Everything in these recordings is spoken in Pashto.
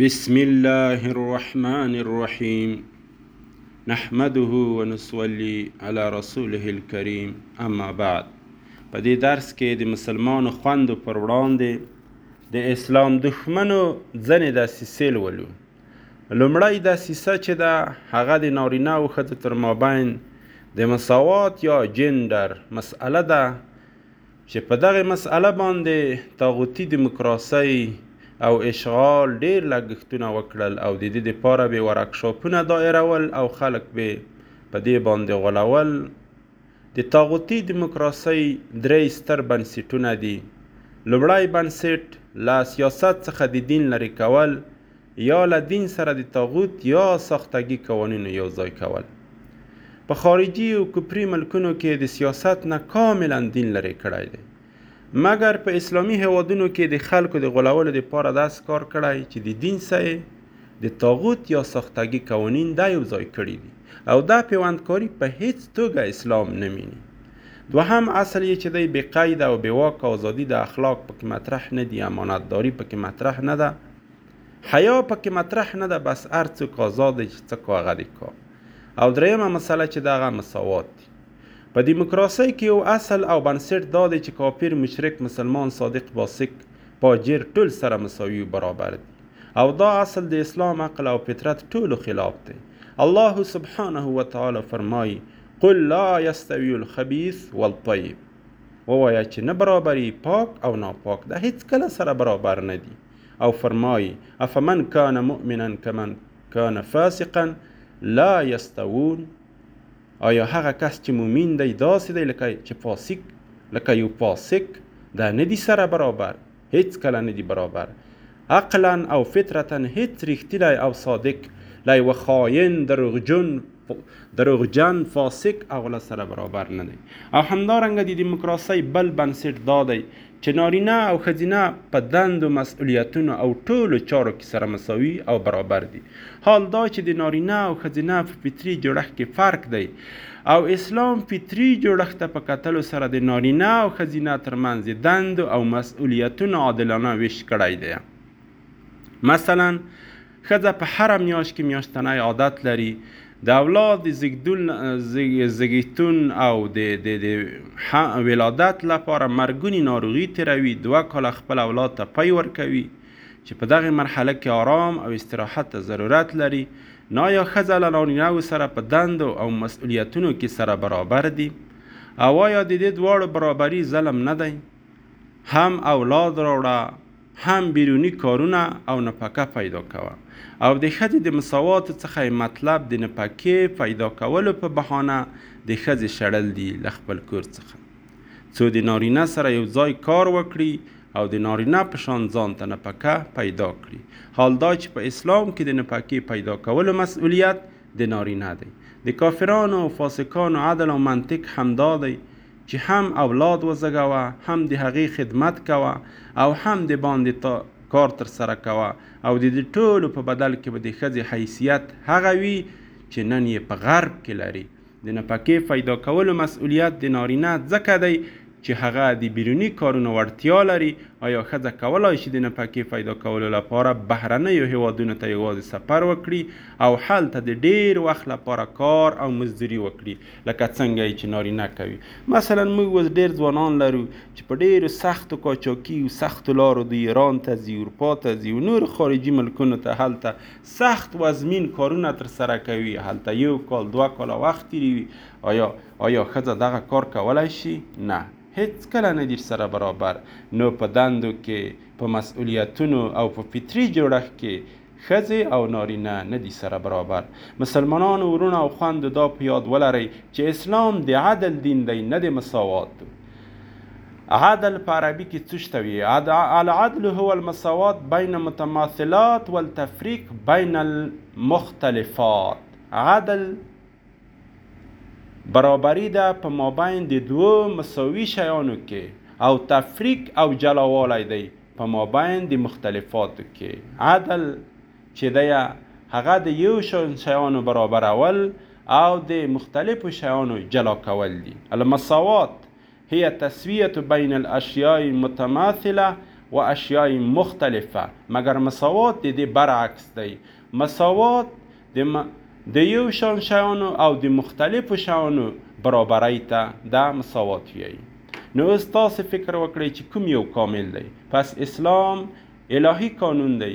بسم الله الرحمن الرحيم نحمده ونصلي على رسوله الكريم اما بعد په دې درس کې د مسلمانو خوندو پر وړاندې د اسلام دښمنو ځنې دسیسې لولو لومړی دسیسه چې ده هغه د نارینه او ښځو تر مابین د مساوات یا جندر مسئله ده چې په دغې مسئله باندې طاغوتي دموکراسۍ او اشغال ډېر لګښتونه وکړل او د دې دپاره بې ورکشاپونه دائرول او خلک بې په دې باندې غولول د طاغوتي دموکراسۍ درې ستر بنسټونه دي لومړی بنسټ له سیاست څخه د دین لرې کول یا له دین سره د طاغوت یا ساختګي قوانینو یو ځای کول په خارجي او کفري ملکونو کې د سیاست نه کاملا دین لرې کړی دی مګر په اسلامي هوادونو کې د خلکو د غولولو لپاره داس کار کړی چې د دین سره د طاغوت یا ساختګي قوانین دا یو ځای کړي دي او دا پیوندکاری په هیڅ توګه اسلام نه مینی دوهم اصل یې چې دی بې قید او بې واک ازادي د اخلاق پکې مطرح نه دي امانتداري پکې مطرح نه ده حیا پکې مطرح نه ده بس هر څوک آزاد دی چې څه کو هغه دې کو او درېیمه مسله چې دغه مساوات دي په دیموکراسۍ کې یو اصل او بنسټ دا دی چې کافر مشرک مسلمان صادق باسک پاجر ټول سره مساوي او برابر دي او دا اصل د اسلام عقل او فطرت ټولو خلاف دی الله سبحانه وتعالی فرمایي قل لا یستوي الخبیث والطیب ووایه چې نه برابري پاک او ناپاک ده هیڅ کله سره برابر نه دي او فرمایي افمن کان مؤمنا کمن کان فاسقا لا یستوون آیا هغه کس چې مؤمن دی داسې دی لکه چې فاسق لکه یو فاسق دا نه دي سره برابر هیڅکله نه دي برابر عقلا او فطرتا هیڅ ریښتینی او صادق له یوه خاین دروغجن دروغجن فاسق اغلا سره برابر نه دی او همدارنګه د دیموکراسۍ بل بنسټ دا دی چې نارینه او ښځینه په دندو مسؤلیتونو او ټولو چارو کې سره مساوي او برابر دي حال دا چې د نارینه او ښځینه په فطري جوړښت کې فرق دی او اسلام فطري جوړښت ته په کتلو سره د نارینه او ښځینه ترمنځ د دندو او مسئولیتونو عادلانه ویش کړی دی مثلا ښځه په هره میاشت کې میاشتنی عادت لري د اولاد د زیږیدون او د د د ولادت لپاره مرګونی ناروغي تیروي دوه کاله خپل اولاد ته پی ورکوي چې په دغه مرحله کې آرام او استراحت ته ضرورت لري نا یا ښځه له نارینه و سره په دندو او مسئولیتونو کې سره برابر دي او آیا د دې دواړو برابري ظلم نه دی هم اولاد راوړه هم بیرونی کارونه او نفقه پیدا کوه او د ښځې د مساوات څخه مطلب د نفقې پیدا کولو په بهانه د ښځې شړل دي له خپل کور څخه څو د نارینه سره یو ځای کار وکړي او د نارینه په شان ځان ته نپکه پیدا کړي حال دا چې په اسلام کې د نپکې پیدا کولو مسئولیت د نارینه دی د کافرانو او فاسقانو عدل او منطق همدا دی چې هم اولاد وزګوه هم د هغې خدمت کوه او هم د باندې تا کار تر سره کوه او د دې ټولو په بدل کې به د ښځې حیثیت هغه وي چې نن یې په غرب کې لري د نفقې فیدا کولو مسئولیت د نارینه ځکه دی چې هغه د بیروني کارونو وړتیا لري، ایا ښځه کولای شي د نفقې فیدا کولو لپاره بهرنیو هېوادونو ته یوازې سفر وکړي او هلته د ډېر وخت لپاره کار او مزدوري وکړي لکه څنګه یې چې نارینه کوي؟ مثلا موږ اوس ډېر ځوانان لرو چې په ډېرو سختو قاچاقي او سختو لارو دوی ایران ته ځي، اروپا ته ځي او نورو خارجي ملکونو ته هلته سخت وزمین کارونه تر سره کوي هلته یو کال دوه کاله وخت تیریوي آیا آیا ښځه دغه کار کولای شي نه هیڅ کله نه دي سره برابر نو په دندو کې په مسئولیتونو او په فطري جوړښت کې ښځې او نارینه نه دي سره برابر مسلمانانو وروڼه او خوندو دا په یاد ولرئ چې اسلام د عدل دین دی نه د مساوات عدل په عربي کې څه ته وي العدل هو المساوات بین متماثلات والتفریق بین المختلفات عدل برابری ده په مابین د دوو مساوي شیانو کې او تفریق او جلاوالی دی په مابین د مختلفاتو کې عدل چې ديه هغه د يو شان شيانو برابرول او د مختلفو شيانو جلا کول دي، المساوات هي تسويه بين الاشياء متماثله و اشياء مختلفه، مګر مساوات د دې بر عکس دی، مساوات د د يو شان شيانو او د مختلفو شيانو برابرۍ ته ده مساوات ويايي. نو اوس تاسې فکر وکړئ چې کوم يو کامل دی؟ پس اسلام الهي قانون دی،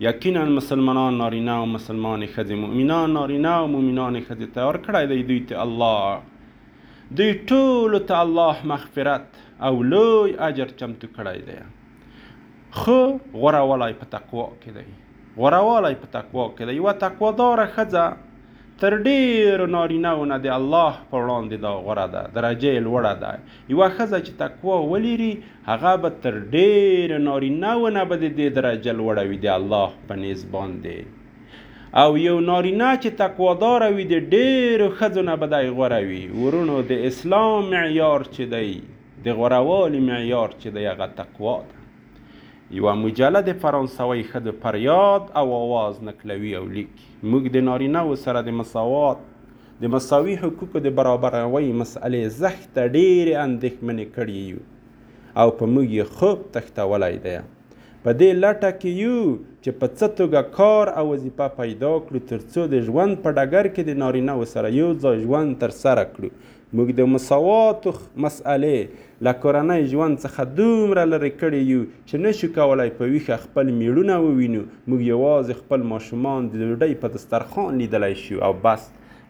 یقینا مسلمانان نارینه او مسلمانې ښځې مؤمنان نارینه او مؤمنانې ښځې تیار کړی دی دوی ته الله دوی ټولو ته الله مغفرت او لوی اجر چمتو کړی دی خو غوره والی په تقوا کې دی غوره والی په تقوا کې دی یوه تقواداره ښځه تر ډېرو نارینه وو نه د الله په وړاندې دا غوره ده، درجه یې لوړه ده. یوه ښځه چې تقوا ولري، هغه به تر ډېرو نارینه وو نه به د دې درجه لوړه وي د الله په نېز باندې. او یو نارینه چې تقواداره وي، د ډېرو ښځو نه به دی غوره وي. وروڼو! د اسلام معیار چې دی، د غوروالي معیار چې دی، هغه تقوا ده. یوه مجله د فرانسوۍ ښځو پر یاد او آواز نکلوي او لیکي. موږ د نارینه وو سره د مساوات، د مساوي حقوقو د برابروۍ مسئلې زښت ته ډېرې اندېښمنې کړې یو او په موږ یې خوب تښتولی دی. په دې لټه کې یو چې په څه توګه کار او وظیفه پیدا کړو ترڅو د ژوند په ډګر کې د نارینه وو سره یو ځای ژوند ترسره کړو موږ د مساواتو مسئلې له کورنی ژوند څخه دومره لرې کړې یو چې نه شو کولای په ویښه خپل میړونه ووینو، موږ یوازې خپل ماشومان د ډوډۍ په دسترخوان لیدلی شو او بس،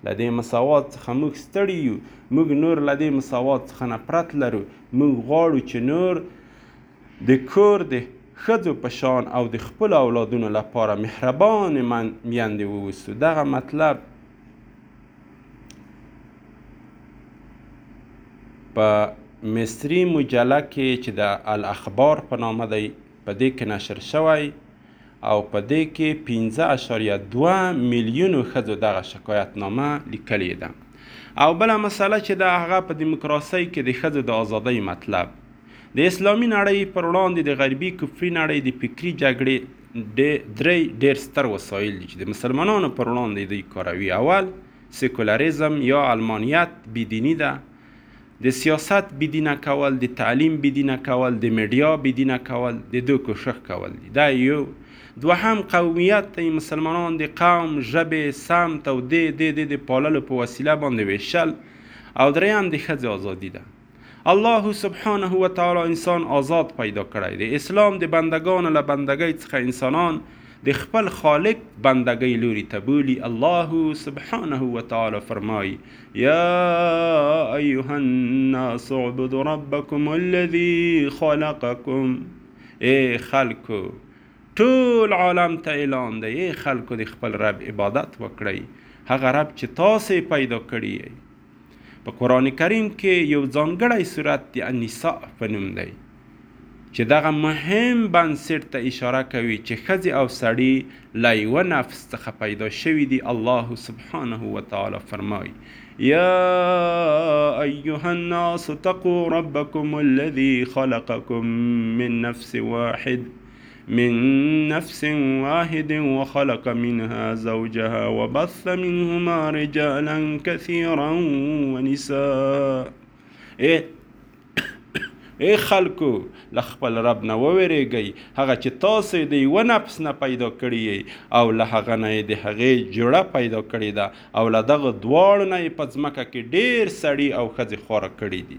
له دې مساوات څخه موږ ستړي یو، موږ نور له دې مساوات څخه نفرت لرو، موږ غواړو چې نور د کور د ښځو په شان او د خپلو اولادونو لپاره مهربانې میندې واوسو، دغه مطلب. په مصري مجله کې چې د الاخبار په نامه دی په دې کې نشر شوی او په دې کې 15.2 میلیونو ښځو دغه شکایت نامه لیکلې ده او بل مسله چې د هغه په دیموکراسي کې د ښځو د ازادۍ مطلب د اسلامي نړۍ پر وړاندې د غربي کفري نړۍ د فکري جګړې د درې ډېر ستر وسایل دي چې د مسلمانانو پر وړاندې دوی کاروي اول سیکولریزم یا علمانیت بیدینی ده د سیاست بیدینه کول د تعلیم بیدینه کول د میډیا بیدینه کول د دو کوشش کول دي دا یو دوهم قومیت ته مسلمانان د قوم ژبې سمت او د د د د پاللو په وسیله باندې ویشل او دریم د ښځې ازادي ده الله سبحانه و تعالی انسان آزاد پیدا کړی دی. اسلام د بندګانو له بندګۍ څخه انسانان د خپل خالق بندګۍ لوري ته بولي. الله سبحانه و تعالی فرمایي، یا ایها الناس اعبدوا ربکم الذي خلقکم ای خلکو ټول عالم ته اعلان دی ای خلکو د خپل رب عبادت وکړئ هغه رب چې تاسې یې پیدا کړي یئ. په قرآن کریم کې یو ځانګړی صورت د النساء په نوم دی چې دغه مهم بنسټ ته اشاره کوي چې ښځې او سړي له یوه نفس څخه پیدا شوي دي الله سبحانه وتعالی فرمایي یا ایها الناس اتقوا ربکم الذي خلقکم من نفس واحد من نفس واحد وخلق منها زوجها وبث منهما رجالا كثيرا ونساء اے اے خلکو له خپل رب نه وویریږئ هغه چې تاسو د یو نفس نه پیدا کړی او له هغه نه د هغې جوړه پیدا کړې ده او له دغه دواړو نه په ځمکه کې ډیر سړي او ښځې خور کړې دي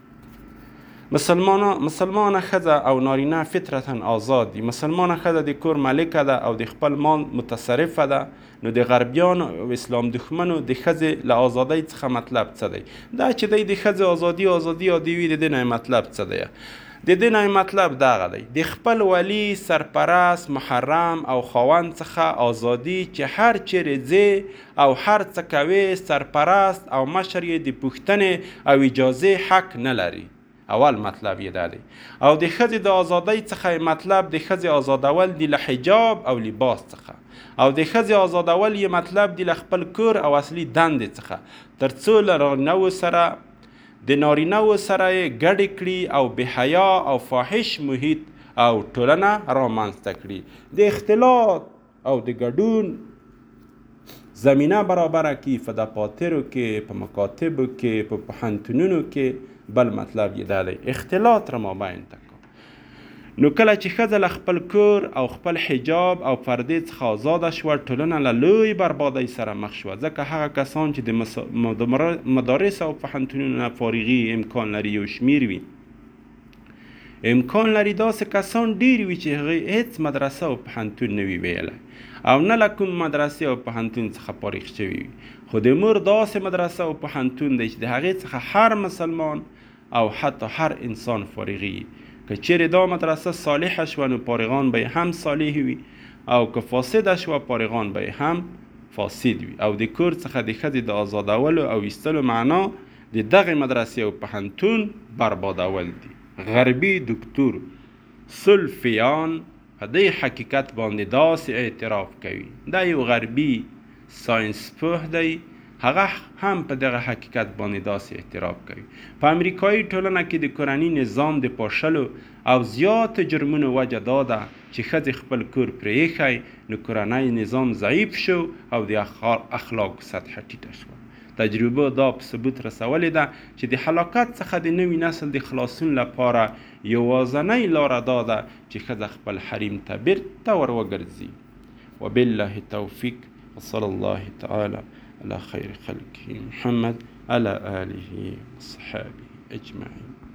مسلمانه مسلمانه ښځه او نارینه فطرتا آزاد دي مسلمانه ښځه د کور ملکه ده او د خپل مال متصرفه ده نو د غربیان او اسلام دښمنو د ښځې له آزادۍ څخه مطلب څه دی دا چې دی د ښځې آزادي آزادي یادوي د دې نه مطلب څه دی د دې نه مطلب دغه دی د خپل ولی سرپرست محرم او خاوند څخه آزادي چې هر چیرې ځې او هر څه کوې سرپرست او مشر یې د پوښتنې او اجازې حق نه لري اول مطلب یې دا دی او د ښځې د آزادۍ څخه یې مطلب د ښځې آزادول دي له حجاب او لباس څخه او د ښځې آزادول یې مطلب دي له خپل کور او اصلي دندې څخه تر څو له نارینهو سره د نارینهو سره یې ګډې کړي او بې حیا او فاحش محیط او ټولنه رامنځته کړي د اختلاط او د ګډون زمینه برابره کی په دفاترو کې په مکاتبو کې په پوهنتونونو کې بل مطلب یې دا دی اختلاط را مابین ته نو کله چې ښځه له خپل کور او خپل حجاب او پردې څخه آزاده شوه ټولنه له لوی بربادۍ سره مخ شوه ځکه هغه کسان چې د مدارس او پوهنتونونو نه فارغي امکان لري یو شمیر وي امکان لري داسې کسان ډېر وي چې هغوی هېڅ مدرسه او پوهنتون نه وي ویلی او نه له کوم مدرسې او پوهنتون څخه فارغ شوي وي خو د مور داسې مدرسه او پوهنتون دی چې د هغې څخه هر مسلمان او حتی هر انسان فارغي که چیرې دا مدرسه صالحه شوه نو فارغان به هم صالح وي او که فاسده شوه فارغان به هم فاسد وي او د کور څخه د ښځې د آزادولو او ایستلو معنا د دغې مدرسې او پوهنتون بربادول دي. غربي دوکتور سول فیان په دې حقیقت باندې داسې اعتراف کوي. دا یو غربي ساینس پوه دی، هغه هم په دغه حقیقت باندې داسې اعتراف کوي. په امریکایي ټولنه کې د کورني نظام د پاشلو او زیاتو جرمونو وجه دا ده چې ښځې خپل کور پرې ایښی نو کورنی نظام ضعیف شو او د اخلاقو سطحه ټیټه شوه. تجربو دا په ثبوت رسولې ده چې د هلاکت څخه د نوي نسل د خلاصون لپاره یواځنۍ لاره دا ده چې ښځه خپل حریم ته بیرته ور وګرځي وبالله توفیق وصلی الله تعالی علی خیر خلقه محمد علی آله وصحابه اجمعین